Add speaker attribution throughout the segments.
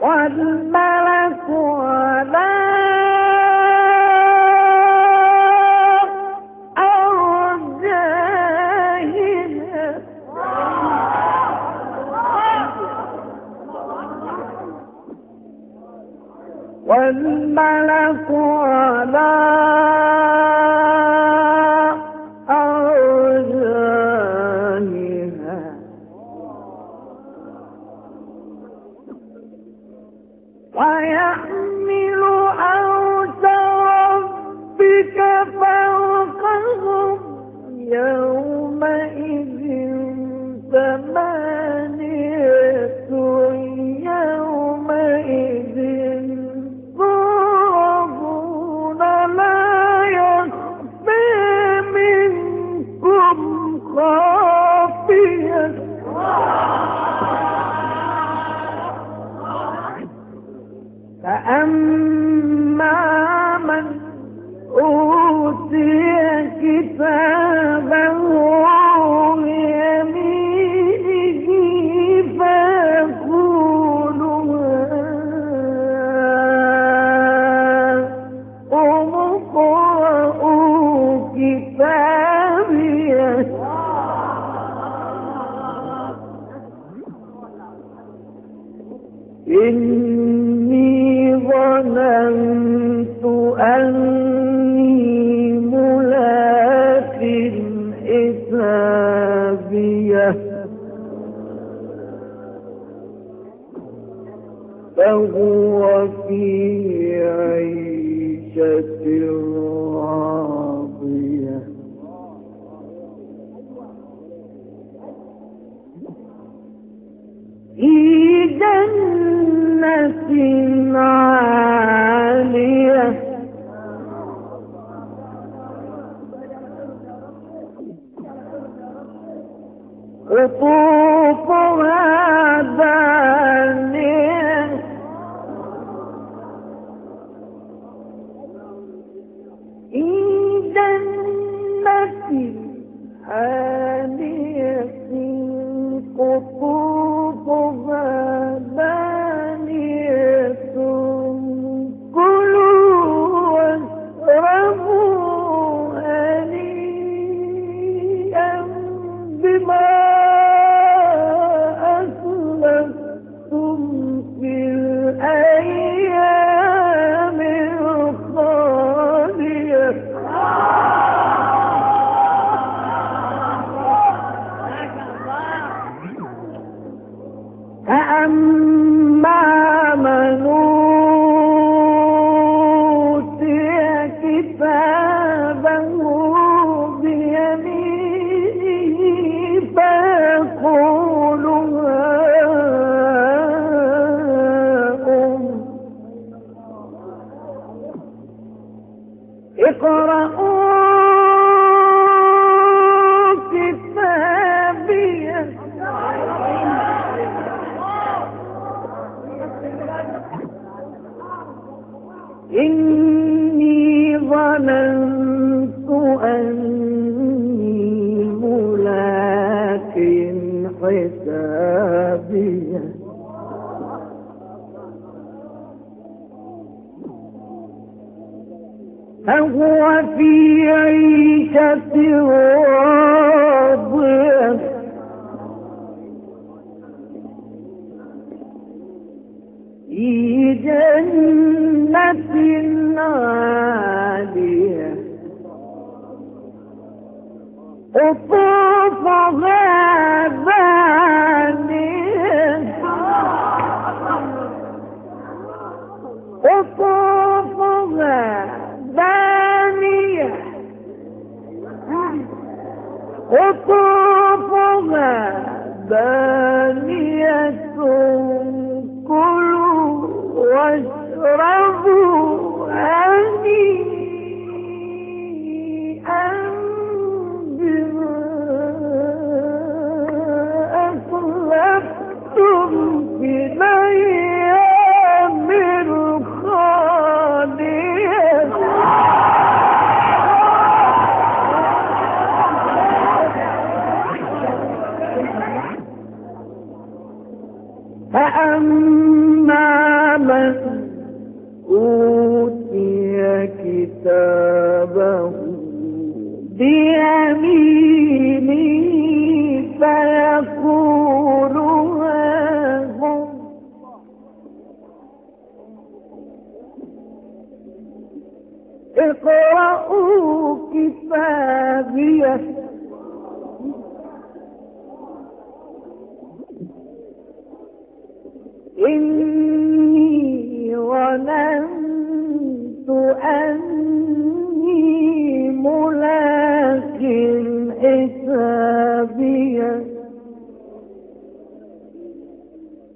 Speaker 1: والملك على أرجائها والملك على ويحمل عرش ربك فوقهم يومئذ ثمانية يومئذ تعرضون لا يخفى منكم خافية. فأما من أوتي كتابه فهو في عيشة فأما حسابيه فهو في عيشة راضية في جنة عالية. قطوفها دانية قطوفها دانية كتابه بيمينه فيقول هاهم اقرأوا كتابيه إني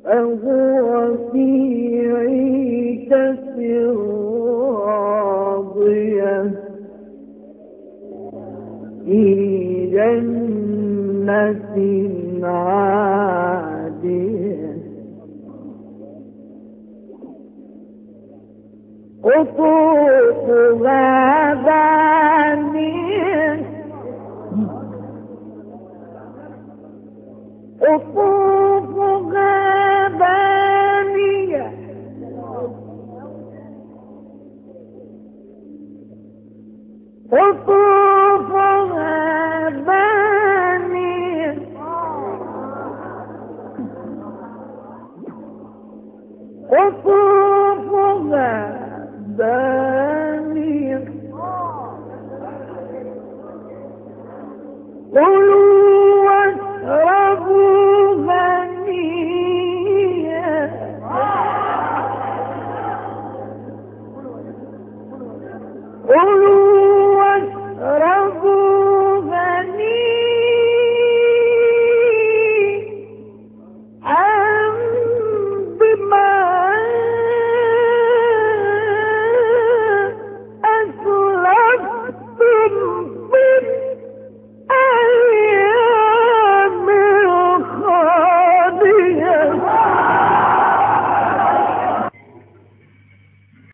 Speaker 1: فهو في عيشة راضية. في جنة عالية. قطوفها دانية قطوفها قل